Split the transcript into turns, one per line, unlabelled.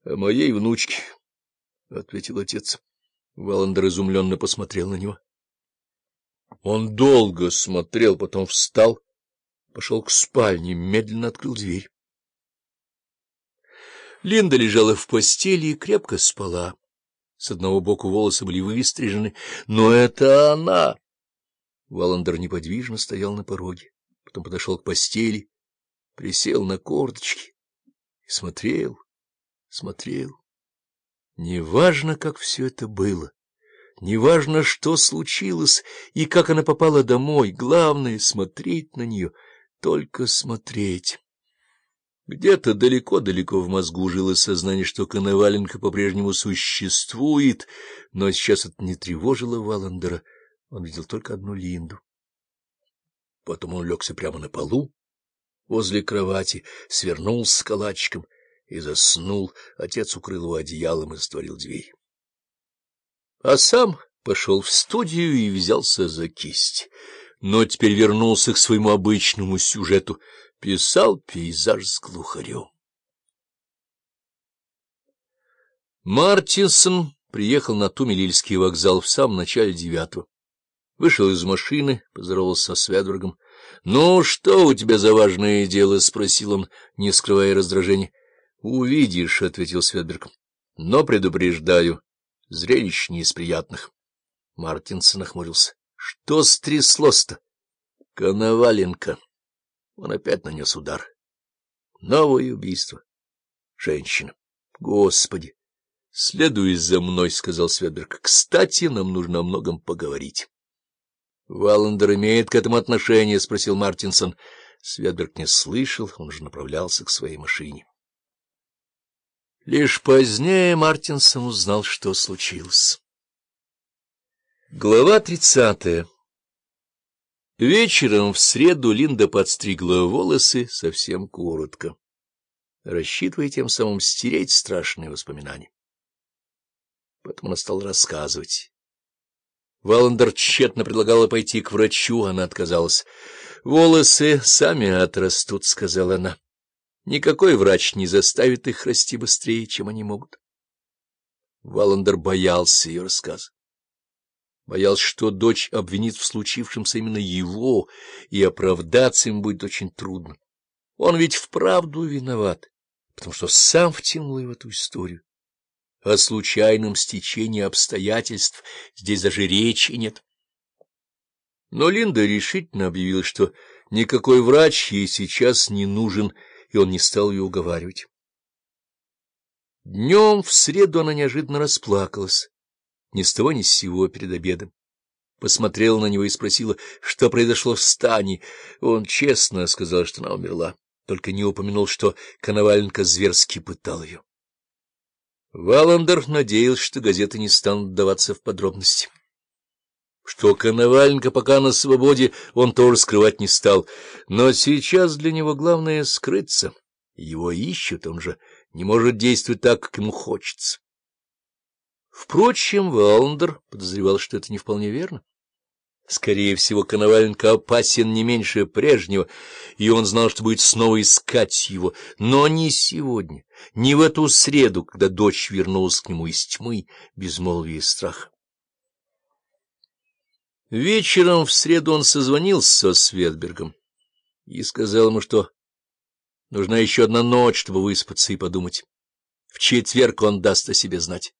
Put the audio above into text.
— О моей внучке, — ответил отец. Валандер изумленно посмотрел на него. Он долго смотрел, потом встал, пошел к спальне, медленно открыл дверь. Линда лежала в постели и крепко спала. С одного боку волосы были выстрижены, но это она! Валандер неподвижно стоял на пороге, потом подошел к постели, присел на корточки и смотрел, смотрел. Неважно, как все это было, неважно, что случилось и как она попала домой, главное — смотреть на нее, только смотреть. Где-то далеко-далеко в мозгу жило сознание, что Коноваленко по-прежнему существует, но сейчас это не тревожило Валандера. Он видел только одну Линду. Потом он легся прямо на полу, возле кровати, свернулся с калачиком и заснул. Отец укрыл его одеялом и затворил дверь. А сам пошел в студию и взялся за кисть. Но теперь вернулся к своему обычному сюжету — писал пейзаж с глухарем. Мартинсон приехал на Тумелильский вокзал в самом начале девятого. Вышел из машины, поздоровался со Сведбергом. — Ну, что у тебя за важное дело? — спросил он, не скрывая раздражения. — Увидишь, — ответил Сведберг. — Но предупреждаю, зрелище не из приятных. Мартинсон нахмурился. — Что стряслось-то? — Коноваленко. Он опять нанес удар. Новое убийство. Женщина. Господи! — Следуй за мной, — сказал Светберг. — Кстати, нам нужно о многом поговорить. — Валандер имеет к этому отношение? — спросил Мартинсон. Светберг не слышал, он уже направлялся к своей машине. Лишь позднее Мартинсон узнал, что случилось. Глава тридцатая Вечером в среду Линда подстригла волосы совсем коротко, рассчитывая тем самым стереть страшные воспоминания. Потом она стала рассказывать. Валандер тщетно предлагала пойти к врачу, она отказалась. — Волосы сами отрастут, — сказала она. — Никакой врач не заставит их расти быстрее, чем они могут. Валандер боялся ее рассказа. Боялся, что дочь обвинит в случившемся именно его, и оправдаться им будет очень трудно. Он ведь вправду виноват, потому что сам втянул ее в эту историю. О случайном стечении обстоятельств здесь даже речи нет. Но Линда решительно объявила, что никакой врач ей сейчас не нужен, и он не стал ее уговаривать. Днем в среду она неожиданно расплакалась ни с того ни с сего перед обедом. Посмотрела на него и спросила, что произошло в стане. Он честно сказал, что она умерла, только не упомянул, что Коноваленко зверски пытал ее. Валандер надеялся, что газеты не станут даваться в подробности. Что Коноваленко пока на свободе, он тоже скрывать не стал. Но сейчас для него главное — скрыться. Его ищут, он же не может действовать так, как ему хочется. Впрочем, Валандер подозревал, что это не вполне верно. Скорее всего, Коноваленко опасен не меньше прежнего, и он знал, что будет снова искать его, но не сегодня, не в эту среду, когда дочь вернулась к нему из тьмы, безмолвия и страха. Вечером в среду он созвонился со Светбергом и сказал ему, что нужна еще одна ночь, чтобы выспаться и подумать. В четверг он даст о себе знать.